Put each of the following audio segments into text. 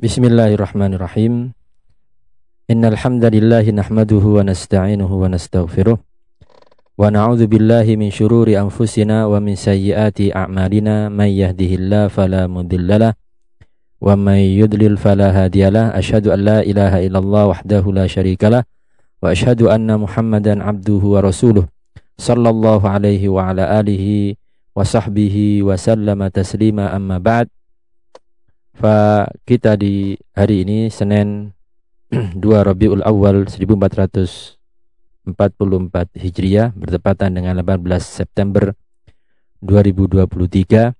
Bismillahirrahmanirrahim. Innal hamdalillah nahmaduhu wa nasta'inuhu wa nastaghfiruh. Wa na'udzu billahi min shururi anfusina wa min sayyiati a'malina may yahdihillahu fala mudhillalah wa may yudlil fala hadiyalah. Asyhadu an la ilaha illallah wahdahu la syarikalah wa asyhadu anna Muhammadan abduhu wa rasuluh sallallahu alaihi wa ala alihi wa sahbihi wa sallama taslima amma ba'd. Fa kita di hari ini Senin 2 Rabiul Awal 1444 Hijriah bertepatan dengan 18 September 2023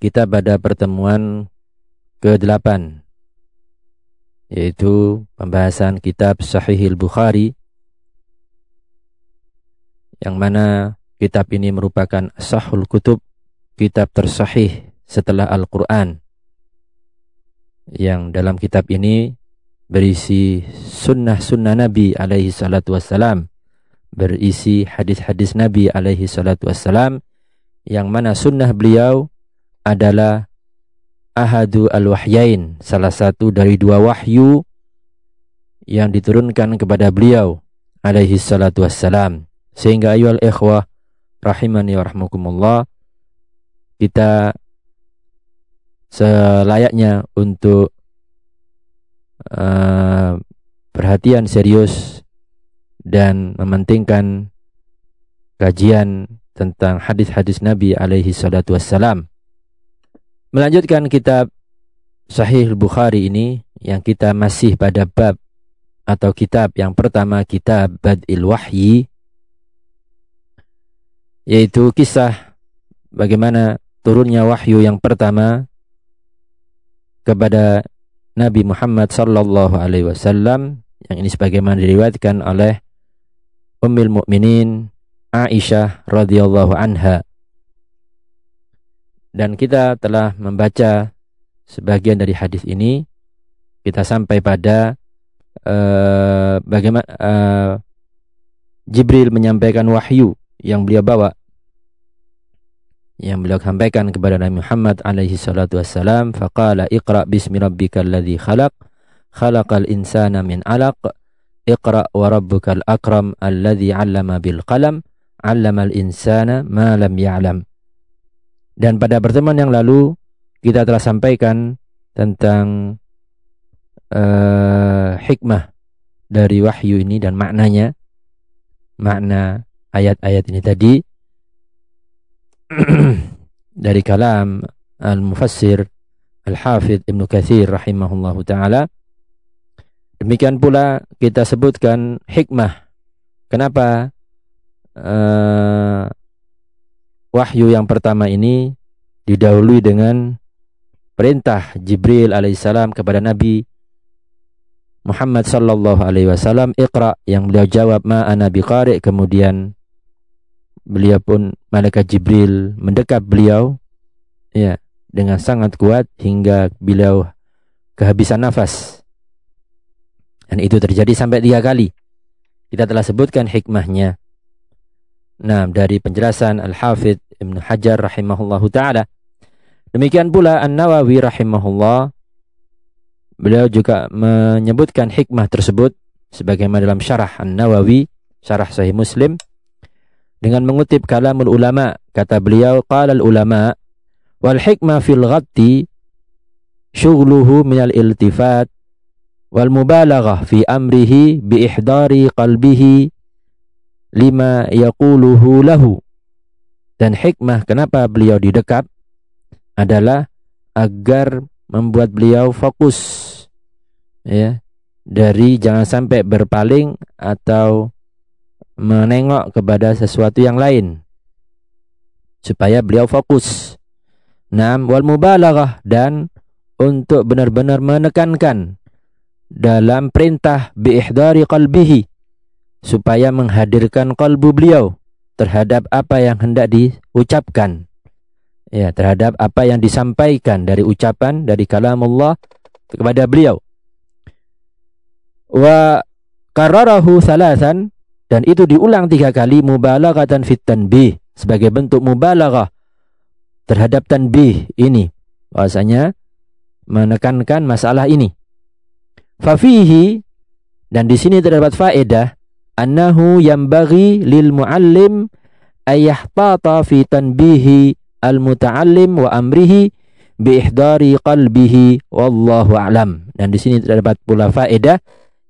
kita pada pertemuan ke-8 yaitu pembahasan kitab Sahihil Bukhari yang mana kitab ini merupakan sahul kutub kitab tersahih setelah Al-Quran yang dalam kitab ini berisi sunnah-sunnah Nabi alaihi salatu wassalam berisi hadis-hadis Nabi alaihi salatu wassalam yang mana sunnah beliau adalah ahadu al-wahyain salah satu dari dua wahyu yang diturunkan kepada beliau alaihi salatu wassalam. Sehingga ayuhal ikhwah rahimani wa rahmukumullah kita selayaknya untuk uh, perhatian serius dan mementingkan kajian tentang hadis-hadis Nabi alaihi salatu wassalam. Melanjutkan kitab Sahih Bukhari ini yang kita masih pada bab atau kitab yang pertama kitab Badil Wahyi yaitu kisah bagaimana turunnya wahyu yang pertama kepada Nabi Muhammad sallallahu alaihi wasallam yang ini sebagaimana diriwayatkan oleh Ummul Mukminin Aisyah radhiyallahu anha. Dan kita telah membaca sebagian dari hadis ini kita sampai pada uh, bagaimana uh, Jibril menyampaikan wahyu yang beliau bawa yang beliau sampaikan kepada Nabi Muhammad alaihi salatu wassalam faqala iqra bismi rabbikal ladzi khalaq khalaqal insana min 'alaq iqra wa rabbukal akram alladzi 'allama bil qalam 'allamal insana ma lam ya'lam. Dan pada pertemuan yang lalu kita telah sampaikan tentang uh, hikmah dari wahyu ini dan maknanya makna ayat-ayat ini tadi dari kalam al-mufassir al-hafidh Ibnu Kathir rahimahullahu taala. Demikian pula kita sebutkan hikmah. Kenapa uh, wahyu yang pertama ini didahului dengan perintah Jibril alaihissalam kepada Nabi Muhammad sallallahu alaihi wasallam Iqra yang beliau jawab ma ana biqari kemudian beliau pun malaikat Jibril mendekat beliau ya dengan sangat kuat hingga beliau kehabisan nafas. Dan itu terjadi sampai tiga kali. Kita telah sebutkan hikmahnya. Nah, dari penjelasan Al-Hafidh Ibn Hajar rahimahullahu taala. Demikian pula An-Nawawi rahimahullah beliau juga menyebutkan hikmah tersebut sebagaimana dalam syarah An-Nawawi, syarah Sahih Muslim dengan mengutip kalamul ulama kata beliau qala al ulama wal hikmah fil ghatti syughluhu al iltifat wal mubalaghah fi amrihi bi ihdari qalbihi lima yaquluhu lahu. Dan hikmah kenapa beliau didekap adalah agar membuat beliau fokus ya dari jangan sampai berpaling atau menengok kepada sesuatu yang lain supaya beliau fokus. Nam wal mubalaghah dan untuk benar-benar menekankan dalam perintah biihdari qalbihi supaya menghadirkan kalbu beliau terhadap apa yang hendak diucapkan. Ya, terhadap apa yang disampaikan dari ucapan dari kalam Allah kepada beliau. Wa kararahu salasan dan itu diulang tiga kali mubalaghatan fit tanbih sebagai bentuk mubalaghah terhadap tanbih ini bahwasanya menekankan masalah ini. Fafihi dan di sini terdapat faedah annahu yambaghi lil muallim ayahtata fi tanbihi al muta'allim wa amrihi bi ihdari qalbihi wallahu a'lam. Dan di sini terdapat pula faedah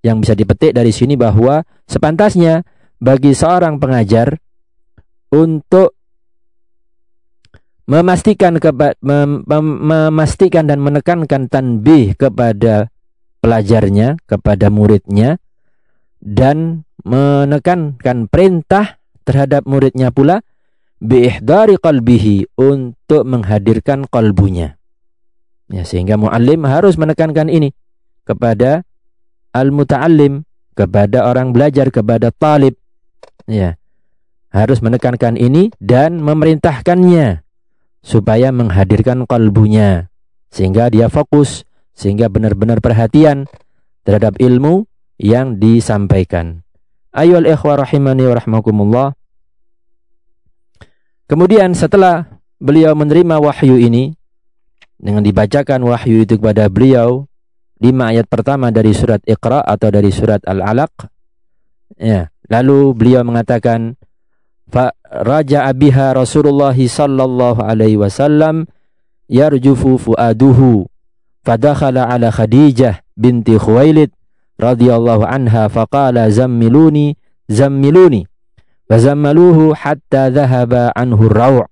yang bisa dipetik dari sini bahwa sepantasnya bagi seorang pengajar untuk memastikan mem mem memastikan dan menekankan tanbih kepada pelajarnya, kepada muridnya dan menekankan perintah terhadap muridnya pula biihdari qalbihi untuk menghadirkan kalbunya. Ya, sehingga muallim harus menekankan ini kepada al-muta'allim, kepada orang belajar, kepada talib. Ya. Harus menekankan ini dan memerintahkannya supaya menghadirkan kalbunya sehingga dia fokus sehingga benar-benar perhatian terhadap ilmu yang disampaikan. Ayo ikhwah rahimani. Kemudian setelah beliau menerima wahyu ini dengan dibacakan wahyu itu kepada beliau lima ayat pertama dari surat Iqra atau dari surat Al-Alaq. Ya lalu beliau mengatakan fa raja abiha Rasulullah sallallahu alaihi wasallam yarjufu fuaduhu fadakhala ala Khadijah binti Khuwailid radhiyallahu anha faqala zammiluni zammiluni fazammaluhu hatta dhahaba anhu raw'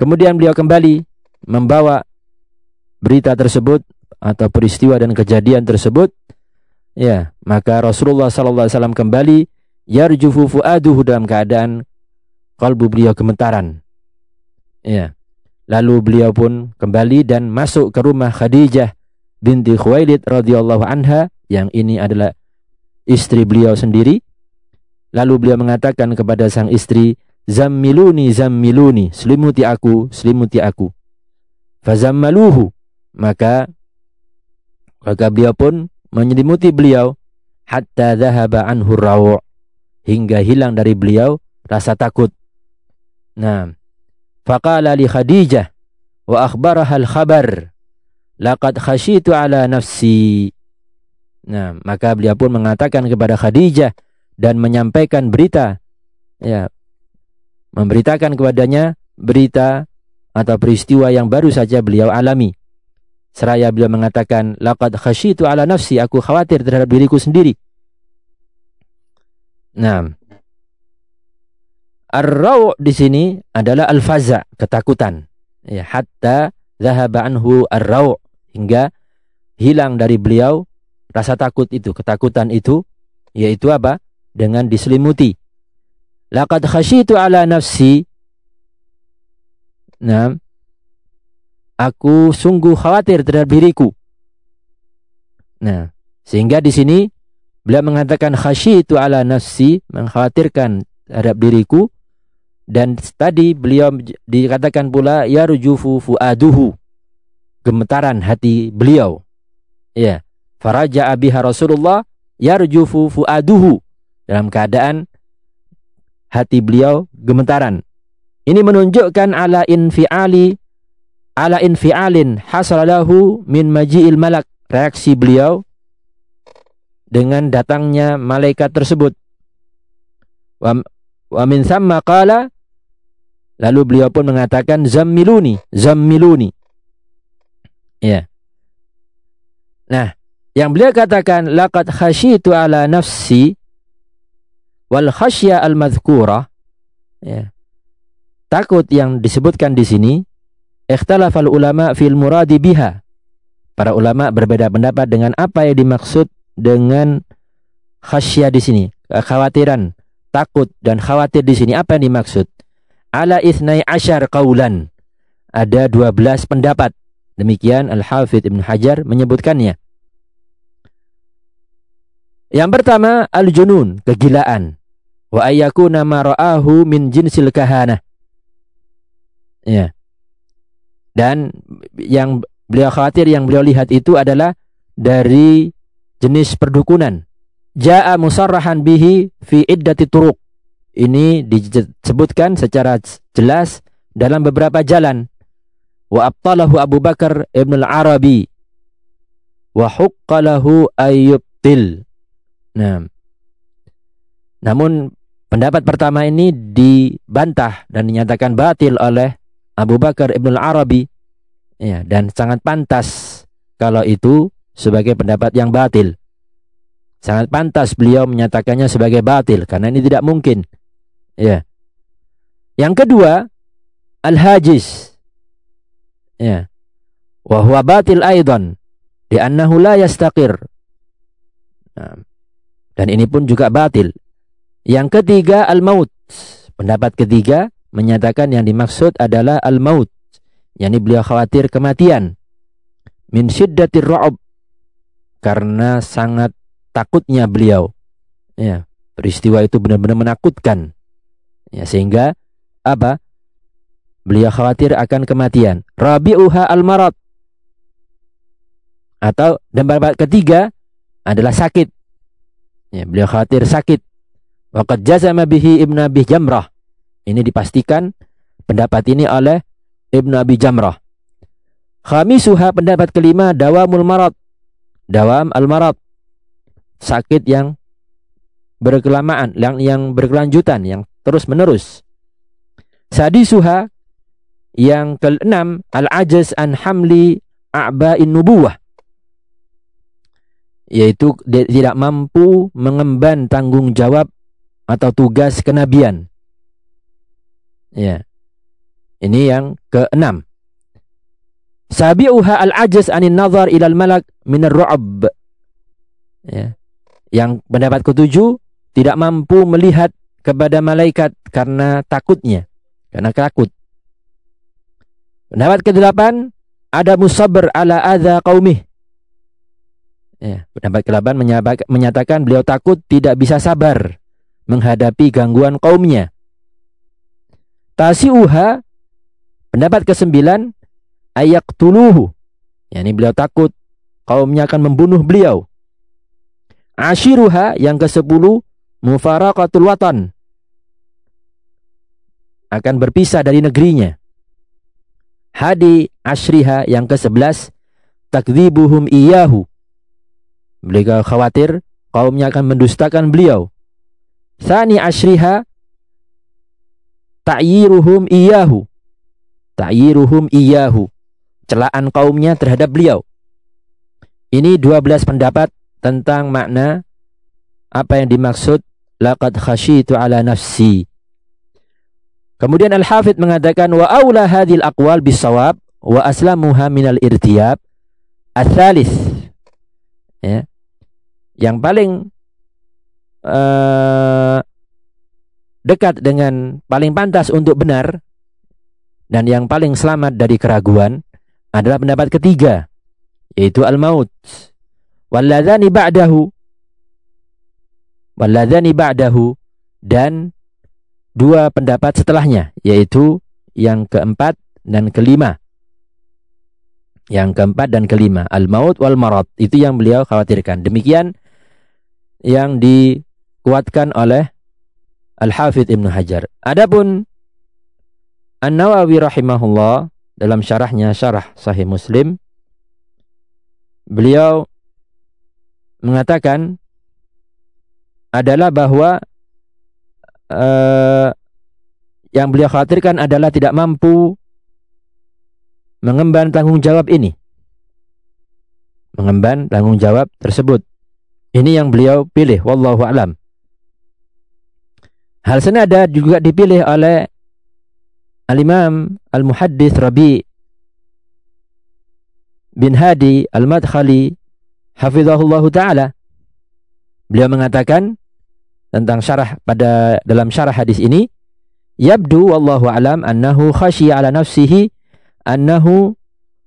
Kemudian beliau kembali membawa berita tersebut atau peristiwa dan kejadian tersebut ya maka Rasulullah sallallahu alaihi wasallam kembali yarjufu fuaduhu dalam keadaan kalbu beliau gemetaran. Ya. Lalu beliau pun kembali dan masuk ke rumah Khadijah binti Khuwailid radhiyallahu anha yang ini adalah istri beliau sendiri. Lalu beliau mengatakan kepada sang istri, "Zammiluni, zammiluni, selimuti aku, selimuti aku." Fazammaluhu. Maka maka beliau pun menyelimuti beliau hatta dhahaba anhu rawu' hingga hilang dari beliau rasa takut. Nah, faqala li Khadijah wa akhbaraha al-khabar laqad khashitu ala nafsi. Nah, maka beliau pun mengatakan kepada Khadijah dan menyampaikan berita ya memberitakan kepadanya berita atau peristiwa yang baru saja beliau alami. Seraya beliau mengatakan, laqad khashitu ala nafsi, aku khawatir terhadap diriku sendiri. Nah, Ar-raw' di sini adalah al-faza, ketakutan. Ya, hatta zahaba anhu ar-raw' hingga hilang dari beliau rasa takut itu, ketakutan itu yaitu apa? Dengan diselimuti. Laqad khasyitu ala nafsi. Nah, aku sungguh khawatir terhadap diriku. Nah, sehingga di sini Beliau mengatakan itu ala nafsi, mengkhawatirkan terhadap diriku. Dan tadi beliau dikatakan pula ya rujufu fuaduhu. Gemetaran hati beliau. Ya. Faraja abiha Rasulullah yarjufu fuaduhu. Dalam keadaan hati beliau gemetaran. Ini menunjukkan ala infiali ala infialin hasalahu min maji'il malak. Reaksi beliau dengan datangnya malaikat tersebut. Wa, wa min thamma qala lalu beliau pun mengatakan zammiluni, zammiluni. Ya. Nah, yang beliau katakan laqad khasyitu ala nafsi wal khasya al madhkura ya. Takut yang disebutkan di sini ikhtalafal ulama fil muradi biha. Para ulama berbeda pendapat dengan apa yang dimaksud dengan khasya di sini, kekhawatiran, takut dan khawatir di sini apa yang dimaksud? Ala ithnai asyar qaulan. Ada 12 pendapat. Demikian Al-Hafidh Ibn Hajar menyebutkannya. Yang pertama al-junun, kegilaan. Wa ayyakuna ma ra'ahu min jinsil kahana. Ya. Dan yang beliau khawatir yang beliau lihat itu adalah dari jenis perdukunan. Ja'a musarrahan bihi fi iddati turuq. Ini disebutkan secara jelas dalam beberapa jalan. wa abtalahu Abu Bakar Ibn al-Arabi wa huqqalahu ayyubtil. Nah. Namun pendapat pertama ini dibantah dan dinyatakan batil oleh Abu Bakar Ibn al-Arabi ya, dan sangat pantas kalau itu sebagai pendapat yang batil. Sangat pantas beliau menyatakannya sebagai batil karena ini tidak mungkin. Ya. Yang kedua, al-hajiz. Ya. Wa huwa batil aidan li'annahu la yastaqir. Nah, dan ini pun juga batil. Yang ketiga al-maut. Pendapat ketiga menyatakan yang dimaksud adalah al-maut yakni beliau khawatir kematian. Min syiddatir karena sangat takutnya beliau. Ya peristiwa itu benar-benar menakutkan. Ya sehingga apa? Beliau khawatir akan kematian. Rabi'uha al-marad. Atau dan pendapat ketiga adalah sakit. Ya beliau khawatir sakit. Waqad jazama bihi ibnu abi jamrah ini dipastikan pendapat ini oleh Ibnu Abi Jamrah. Khamisuha pendapat kelima dawamul marad. Dawam al-marad. Sakit yang berkelamaan, yang yang berkelanjutan, yang terus-menerus. Sadisuha yang keenam al-ajaz an hamli a'ba'in nubuwah yaitu tidak mampu mengemban tanggung jawab atau tugas kenabian. Ya. Ini yang keenam. Sabi'uha al-ajaz anin nazar ilal malak minar ru'ab. Ya. Yang pendapat ketujuh, tidak mampu melihat kepada malaikat karena takutnya. Karena takut. Pendapat kedelapan, ada musabr ala adha qaumih. Ya, pendapat ke-8 menyatakan beliau takut tidak bisa sabar menghadapi gangguan kaumnya. Tasi'uha Pendapat kesembilan, ayak tuluhu. Ya, ini beliau takut kaumnya akan membunuh beliau. Ashiruha yang ke sepuluh, mufaraqatul watan. Akan berpisah dari negerinya. Hadi ashriha yang ke sebelas, takdzibuhum iyahu. Beliau khawatir kaumnya akan mendustakan beliau. Thani ashriha ta'yiruhum iyahu. Ta'yiruhum iyahu. Celaan kaumnya terhadap beliau. Ini 12 pendapat tentang makna apa yang dimaksud laqad khasyitu ala nafsi. Kemudian al-hafidh mengatakan wa aula hadhil aqwal bisawab wa aslamuha minal irtiyab. Ats ya. Yang paling uh, dekat dengan paling pantas untuk benar dan yang paling selamat dari keraguan adalah pendapat ketiga, yaitu al-maut. Walladzani ba'dahu. Walladzani ba'dahu. Dan dua pendapat setelahnya, yaitu yang keempat dan kelima. Yang keempat dan kelima, al-maut wal marad. Itu yang beliau khawatirkan. Demikian yang dikuatkan oleh Al-Hafidh Ibnu Hajar. Adapun An-Nawawi rahimahullah dalam syarahnya syarah Sahih Muslim beliau mengatakan adalah bahwa uh, yang beliau khawatirkan adalah tidak mampu mengemban tanggung jawab ini. Mengemban tanggung jawab tersebut. Ini yang beliau pilih wallahu alam. Hal senada juga dipilih oleh Al-Imam Al-Muhaddith Rabi bin Hadi Al-Madkhali hafizahullahu taala. Beliau mengatakan tentang syarah pada dalam syarah hadis ini yabdu wallahu alam annahu khasyiya ala nafsihi annahu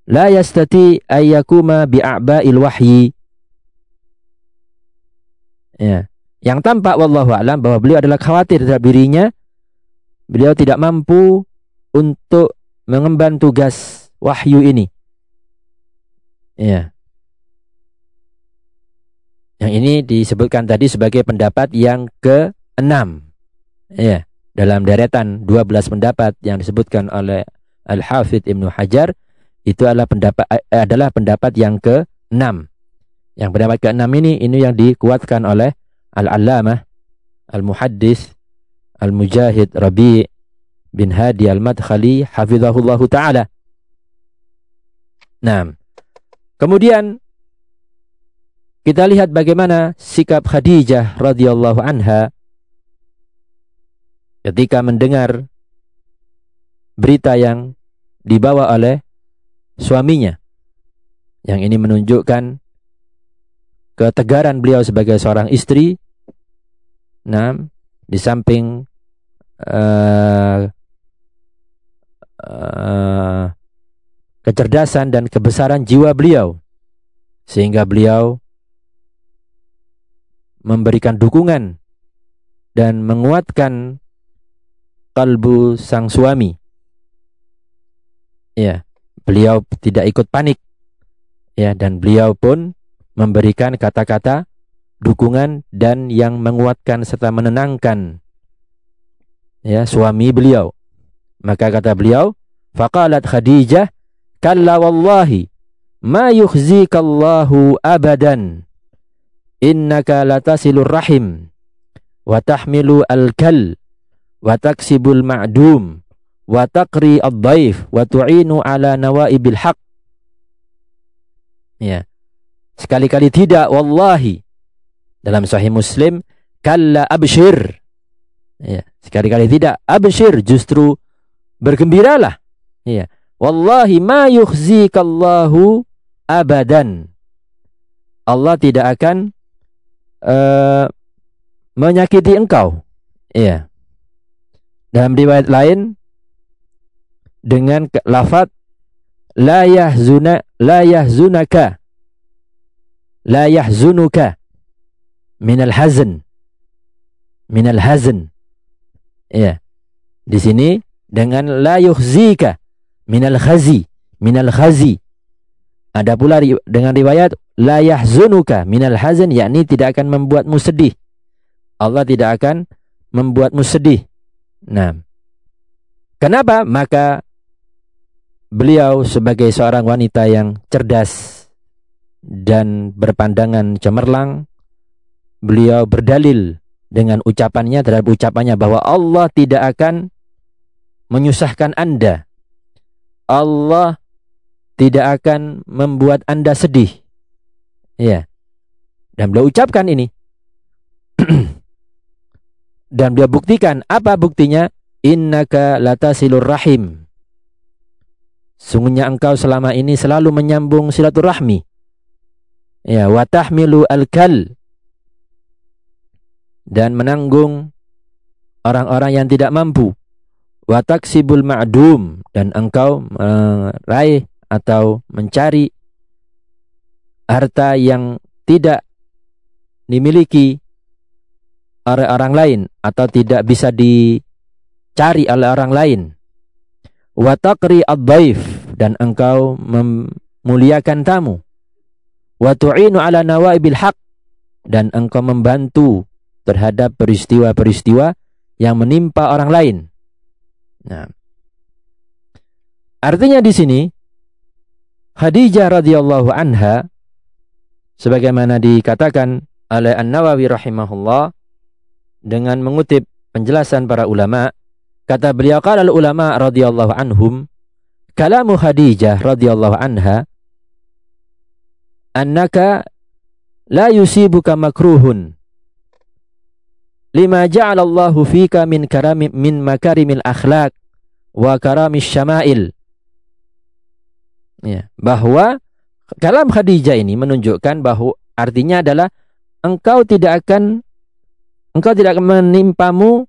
la yastati ayyakuma bi'a'ba'il wahyi. Ya yang tampak wallahu alam bahwa beliau adalah khawatir terhadap dirinya beliau tidak mampu untuk mengemban tugas wahyu ini. Ya. Yang ini disebutkan tadi sebagai pendapat yang ke-6. Ya, dalam deretan 12 pendapat yang disebutkan oleh Al-Hafidh Ibnu Hajar itu adalah pendapat eh, adalah pendapat yang ke-6. Yang pendapat ke-6 ini ini yang dikuatkan oleh Al-Allamah Al-Muhaddis Al-Mujahid Rabi' bin Hadi Al-Madkhali hafizahullahu taala. Nah, kemudian kita lihat bagaimana sikap Khadijah radhiyallahu anha ketika mendengar berita yang dibawa oleh suaminya. Yang ini menunjukkan ketegaran beliau sebagai seorang istri. Nah, di samping uh, uh, kecerdasan dan kebesaran jiwa beliau sehingga beliau memberikan dukungan dan menguatkan kalbu sang suami. Ya, beliau tidak ikut panik. Ya, dan beliau pun memberikan kata-kata dukungan dan yang menguatkan serta menenangkan ya suami beliau. Maka kata beliau, faqalat Khadijah, "Kalla wallahi ma yukhzikallahu abadan." innaka latasilur rahim wa tahmilu al-kal wa taksibul ma'dum wa taqri ad-dhaif wa tu'inu ala nawaibil haq ya sekali-kali tidak wallahi dalam sahih muslim kalla abshir. Ya sekali-kali tidak abshir justru bergembiralah. Ya wallahi ma yukhzikallahu abadan. Allah tidak akan uh, menyakiti engkau. Iya. Dalam riwayat lain dengan lafaz la yahzuna la yahzunaka. La yahzunuka minal hazn minal hazn ya. Di sini dengan la yuhzika minal khazi minal khazi ada pula dengan riwayat la yahzunuka. Minal hazan yakni tidak akan membuatmu sedih. Allah tidak akan membuatmu sedih. Nah, kenapa? Maka beliau sebagai seorang wanita yang cerdas dan berpandangan cemerlang, beliau berdalil dengan ucapannya terhadap ucapannya bahwa Allah tidak akan menyusahkan Anda. Allah tidak akan membuat Anda sedih. Ya. Dan beliau ucapkan ini. Dan beliau buktikan. Apa buktinya? Innaka latasilur rahim. Sungguhnya engkau selama ini selalu menyambung silaturahmi. Ya, watahmilu al-kal. Dan menanggung orang-orang yang tidak mampu. Wataksibul ma'dum. Dan engkau meraih atau mencari harta yang tidak dimiliki oleh orang lain atau tidak bisa dicari oleh orang lain. Wa taqri ad dan engkau memuliakan tamu. Wa tu'inu ala nawaibil haq dan engkau membantu terhadap peristiwa-peristiwa yang menimpa orang lain. Nah, artinya di sini Khadijah radhiyallahu anha sebagaimana dikatakan oleh An-Nawawi rahimahullah dengan mengutip penjelasan para ulama kata beliau qala ulama radhiyallahu anhum kalamu Khadijah radhiyallahu anha annaka la yusibuka makruhun lima ja'alallahu fika min karami min makarimil akhlaq wa karamis syama'il Ya, bahwa kalam Khadijah ini menunjukkan bahwa artinya adalah engkau tidak akan engkau tidak akan menimpamu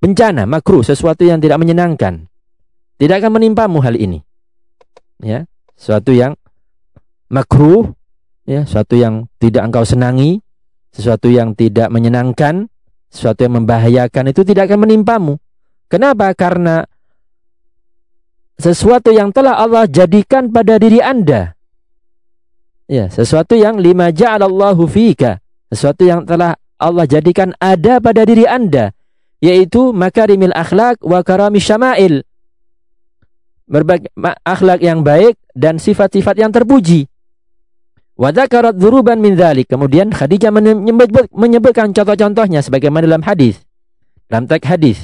bencana, makruh, sesuatu yang tidak menyenangkan. Tidak akan menimpamu hal ini. Ya, sesuatu yang makruh, ya, sesuatu yang tidak engkau senangi, sesuatu yang tidak menyenangkan, sesuatu yang membahayakan itu tidak akan menimpamu. Kenapa? Karena sesuatu yang telah Allah jadikan pada diri Anda. Ya, sesuatu yang lima ja'alallahu fika. Sesuatu yang telah Allah jadikan ada pada diri Anda, yaitu makarimil akhlak wa karami syama'il. berbagai akhlak yang baik dan sifat-sifat yang terpuji. Wadakarat duruban min dhalik. Kemudian Khadijah menyebut, menyebutkan contoh-contohnya sebagaimana dalam hadis. Dalam teks hadis.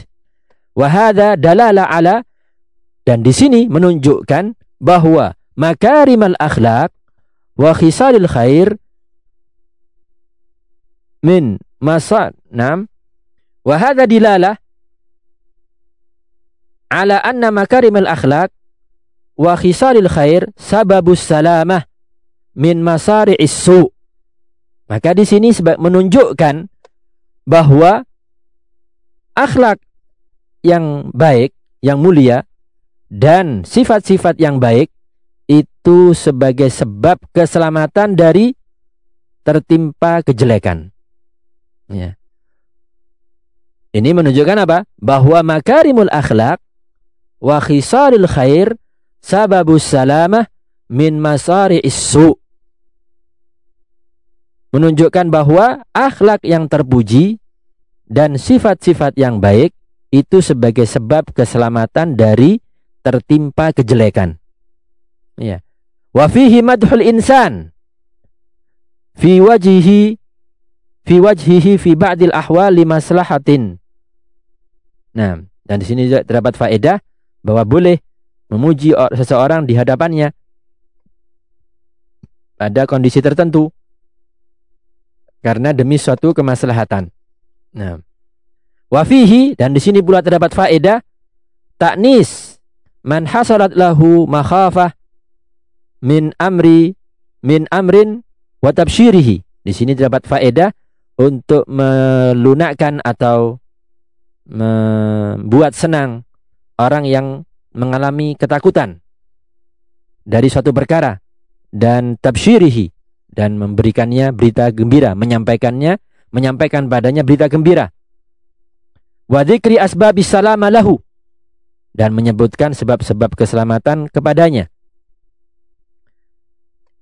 Wahada dalala ala dan di sini menunjukkan bahwa makarimal akhlak wa khisalil khair min masa nam wa hadha dilalah ala anna makarimal akhlak wa khisalil khair sababus salamah min masari isu maka di sini menunjukkan bahwa akhlak yang baik yang mulia dan sifat-sifat yang baik itu sebagai sebab keselamatan dari tertimpa kejelekan. Ya. Ini menunjukkan apa? Bahwa makarimul akhlak wa khisaril khair sababus salamah min masari isu. Menunjukkan bahwa akhlak yang terpuji dan sifat-sifat yang baik itu sebagai sebab keselamatan dari tertimpa kejelekan. Ya. Wa fihi madhul insan fi wajhihi fi wajhihi fi ba'dil ahwali maslahatin. Nah, dan di sini terdapat faedah bahwa boleh memuji seseorang di hadapannya pada kondisi tertentu karena demi suatu kemaslahatan. Nah, wafihi dan di sini pula terdapat faedah taknis man hasalat lahu makhafah min amri min amrin wa tabsyirihi. Di sini terdapat faedah untuk melunakkan atau membuat senang orang yang mengalami ketakutan dari suatu perkara dan tabsyirihi dan memberikannya berita gembira, menyampaikannya, menyampaikan padanya berita gembira. Wa dzikri asbabis salama lahu dan menyebutkan sebab-sebab keselamatan kepadanya.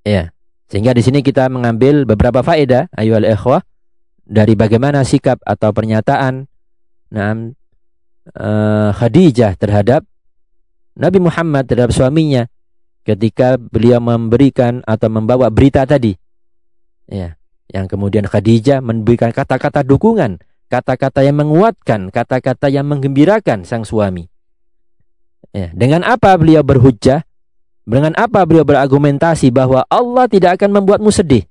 Ya. Sehingga di sini kita mengambil beberapa faedah ayyuhal ikhwah dari bagaimana sikap atau pernyataan nah, uh, Khadijah terhadap Nabi Muhammad terhadap suaminya ketika beliau memberikan atau membawa berita tadi. Ya, yang kemudian Khadijah memberikan kata-kata dukungan, kata-kata yang menguatkan, kata-kata yang menggembirakan sang suami. Ya, dengan apa beliau berhujjah? Dengan apa beliau berargumentasi bahwa Allah tidak akan membuatmu sedih.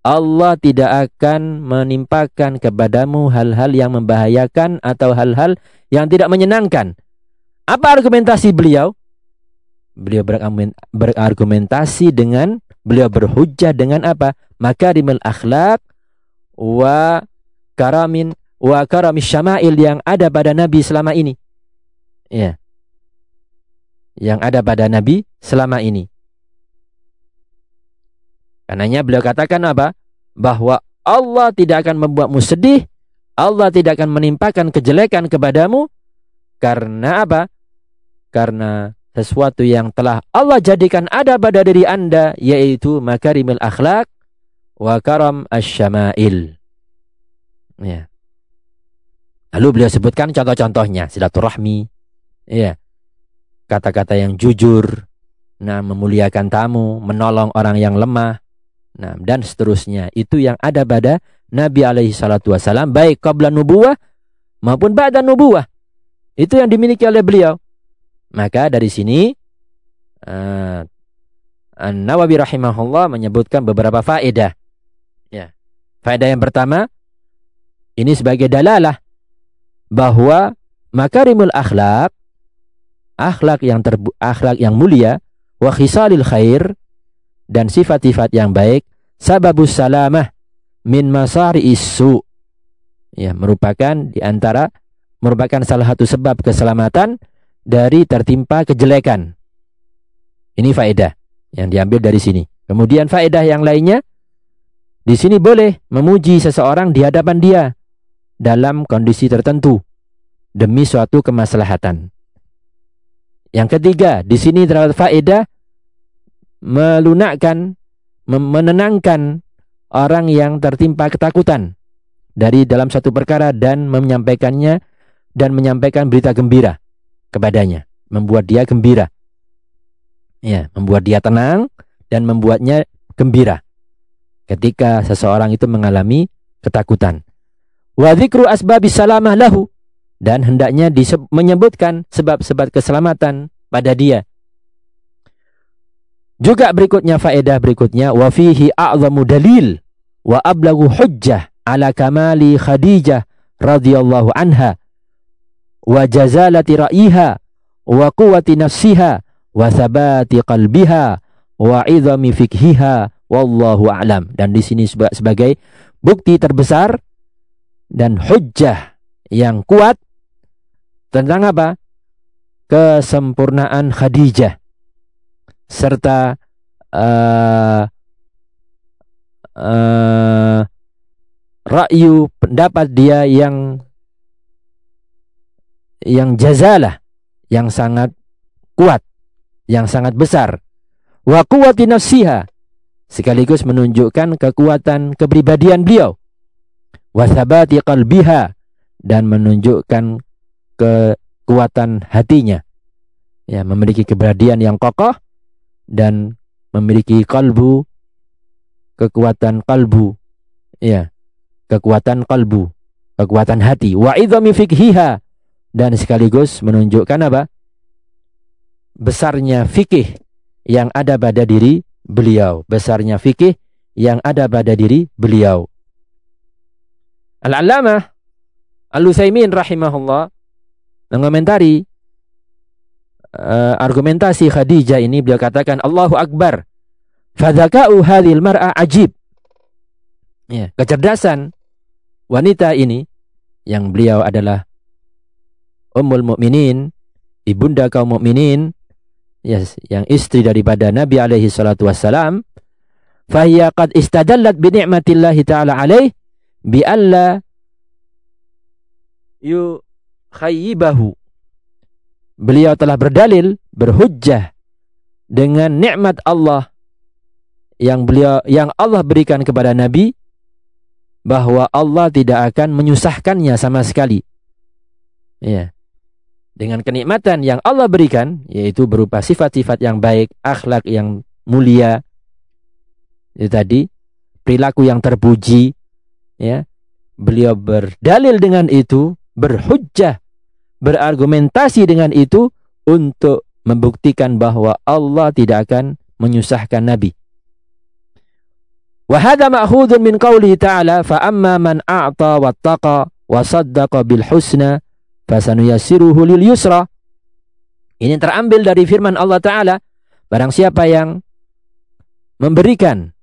Allah tidak akan menimpakan kepadamu hal-hal yang membahayakan atau hal-hal yang tidak menyenangkan. Apa argumentasi beliau? Beliau berargumentasi dengan beliau berhujjah dengan apa? Makarimul akhlak wa karamin wa karamis syama'il yang ada pada Nabi selama ini. Ya yang ada pada Nabi selama ini. Karenanya beliau katakan apa? Bahwa Allah tidak akan membuatmu sedih, Allah tidak akan menimpakan kejelekan kepadamu karena apa? Karena sesuatu yang telah Allah jadikan ada pada diri Anda yaitu makarimul akhlak wa karam asyama'il. Ya. Lalu beliau sebutkan contoh-contohnya silaturahmi, ya, kata-kata yang jujur, nah memuliakan tamu, menolong orang yang lemah, nah dan seterusnya. Itu yang ada pada Nabi alaihi salatu baik qabla nubuwah maupun ba'da nubuwah. Itu yang dimiliki oleh beliau. Maka dari sini uh, An-Nawawi rahimahullah menyebutkan beberapa faedah. Ya. Faedah yang pertama ini sebagai dalalah bahwa makarimul akhlak akhlak yang terbu akhlak yang mulia wa khisalil khair dan sifat-sifat yang baik sababus salamah min masari isu ya merupakan di antara merupakan salah satu sebab keselamatan dari tertimpa kejelekan. Ini faedah yang diambil dari sini. Kemudian faedah yang lainnya di sini boleh memuji seseorang di hadapan dia dalam kondisi tertentu demi suatu kemaslahatan. Yang ketiga, di sini terdapat faedah melunakkan, menenangkan orang yang tertimpa ketakutan dari dalam satu perkara dan menyampaikannya dan menyampaikan berita gembira kepadanya, membuat dia gembira. Ya, membuat dia tenang dan membuatnya gembira ketika seseorang itu mengalami ketakutan. Wa dzikru asbabis salamah lahu dan hendaknya menyebutkan sebab-sebab keselamatan pada dia. Juga berikutnya faedah berikutnya wa fihi a'zamu dalil wa ablagu hujjah ala kamali Khadijah radhiyallahu anha wa jazalati ra'iha wa quwwati nafsiha wa thabati qalbiha wa idhami fikhiha wallahu a'lam. Dan di sini sebagai bukti terbesar dan hujjah yang kuat tentang apa? Kesempurnaan Khadijah serta uh, uh, rakyu pendapat dia yang yang jazalah yang sangat kuat yang sangat besar. Wa quwwati nafsiha sekaligus menunjukkan kekuatan kepribadian beliau. Wa qalbiha dan menunjukkan kekuatan hatinya. Ya memiliki keberadian yang kokoh dan memiliki kalbu kekuatan kalbu. Ya kekuatan kalbu kekuatan hati. Wa idhami fikhiha dan sekaligus menunjukkan apa besarnya fikih yang ada pada diri beliau besarnya fikih yang ada pada diri beliau Al-Allamah Al-Utsaimin rahimahullah mengomentari uh, argumentasi Khadijah ini beliau katakan Allahu Akbar. Fadzaka'u hadhil mar'a ajib. Ya, kecerdasan wanita ini yang beliau adalah Ummul Mukminin, ibunda kaum mukminin, yes, yang istri daripada Nabi alaihi salatu wassalam, fahiya qad istadallat bi ni'matillahi ta'ala alaih bi alla yu khayyibahu beliau telah berdalil, berhujjah dengan nikmat Allah yang beliau yang Allah berikan kepada Nabi bahwa Allah tidak akan menyusahkannya sama sekali. Ya. Dengan kenikmatan yang Allah berikan yaitu berupa sifat-sifat yang baik, akhlak yang mulia. Itu tadi perilaku yang terpuji ya. Beliau berdalil dengan itu, berhujjah berargumentasi dengan itu untuk membuktikan bahwa Allah tidak akan menyusahkan Nabi. Wa hadha ma'khudun min qawlihi ta'ala fa amma man a'ta wattaqa wa saddaqa bil husna fasanuyassiruhu lil yusra. Ini terambil dari firman Allah taala, barang siapa yang memberikan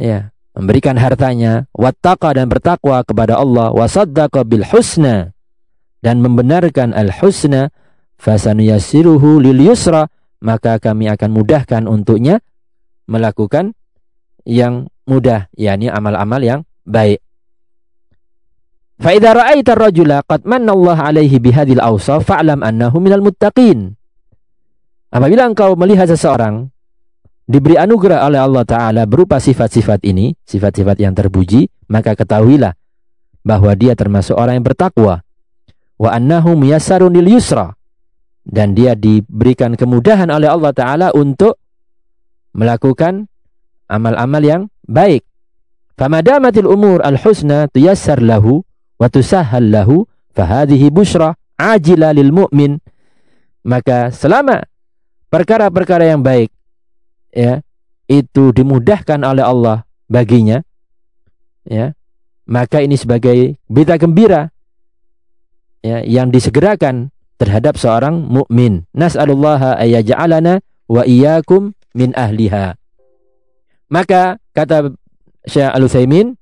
ya, memberikan hartanya wattaqa dan bertakwa kepada Allah wa saddaqa bil husna dan membenarkan al-husna fasanuyassiruhu lil yusra maka kami akan mudahkan untuknya melakukan yang mudah yakni amal-amal yang baik fa idza ra'aita ar-rajula qad manna Allah 'alaihi bihadhil awsaf fa'lam annahu minal muttaqin. Apabila engkau melihat seseorang diberi anugerah oleh Allah taala berupa sifat-sifat ini sifat-sifat yang terpuji maka ketahuilah bahwa dia termasuk orang yang bertakwa. Wa annahu muyassarun lil yusra. Dan dia diberikan kemudahan oleh Allah taala untuk melakukan amal-amal yang baik. Famadamatil umur al-husna tuyassar lahu wa tusahhal lahu fahadhihi busyra ajila lil mu'min. Maka selama perkara-perkara yang baik ya itu dimudahkan oleh Allah baginya ya maka ini sebagai berita gembira ya, yang disegerakan terhadap seorang mukmin. Nas'alullaha ayyaj'alana wa iyyakum min ahliha. Maka kata Syekh Al-Utsaimin,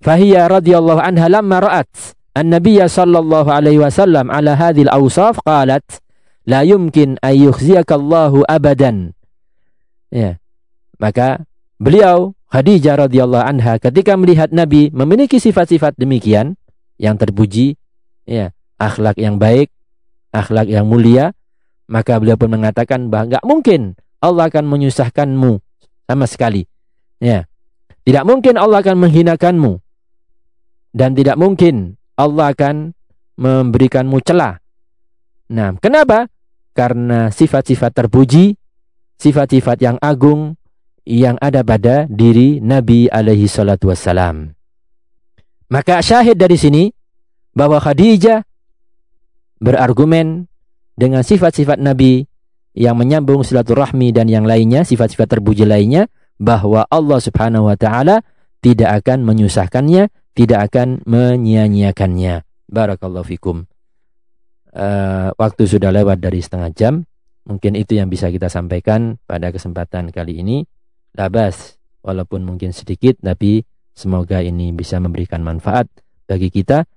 fahiya radhiyallahu anha lamma ra'at an-nabiy sallallahu alaihi wasallam ala hadhil awsaf qalat la yumkin an yukhziyaka Allahu abadan. Ya. Maka beliau Khadijah radhiyallahu anha ketika melihat Nabi memiliki sifat-sifat demikian yang terpuji ya akhlak yang baik, akhlak yang mulia, maka beliau pun mengatakan bahwa enggak mungkin Allah akan menyusahkanmu sama sekali. Ya. Tidak mungkin Allah akan menghinakanmu. Dan tidak mungkin Allah akan memberikanmu celah. Nah, kenapa? Karena sifat-sifat terpuji, sifat-sifat yang agung yang ada pada diri Nabi alaihi salatu wassalam. Maka syahid dari sini bahwa Khadijah berargumen dengan sifat-sifat Nabi yang menyambung silaturahmi dan yang lainnya, sifat-sifat terpuji lainnya, bahwa Allah subhanahu wa ta'ala tidak akan menyusahkannya, tidak akan menyia-nyiakannya. Barakallahu fikum. Uh, waktu sudah lewat dari setengah jam. Mungkin itu yang bisa kita sampaikan pada kesempatan kali ini. Labas, walaupun mungkin sedikit, tapi semoga ini bisa memberikan manfaat bagi kita,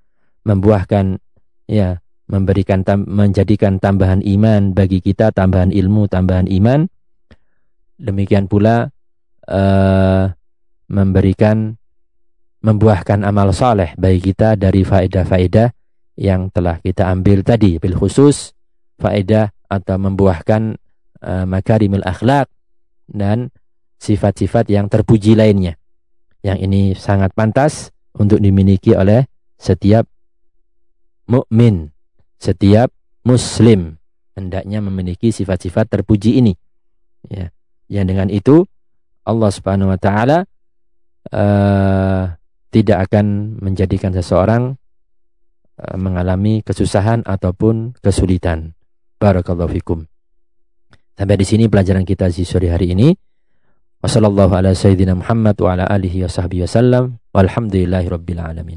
membuahkan ya memberikan tam, menjadikan tambahan iman bagi kita, tambahan ilmu, tambahan iman. Demikian pula uh, memberikan membuahkan amal soleh bagi kita dari faedah-faedah yang telah kita ambil tadi bil khusus faedah atau membuahkan uh, makarimul akhlak dan sifat-sifat yang terpuji lainnya. Yang ini sangat pantas untuk dimiliki oleh setiap mukmin setiap muslim. Hendaknya memiliki sifat-sifat terpuji ini. Ya yang dengan itu Allah Subhanahu wa taala uh, tidak akan menjadikan seseorang uh, mengalami kesusahan ataupun kesulitan. Barakallahu fikum. Sampai di sini pelajaran kita di sore hari ini. Wassalamualaikum warahmatullahi wabarakatuh. Muhammad wa ala alihi wa sahbihi wasallam. Walhamdulillahi alamin.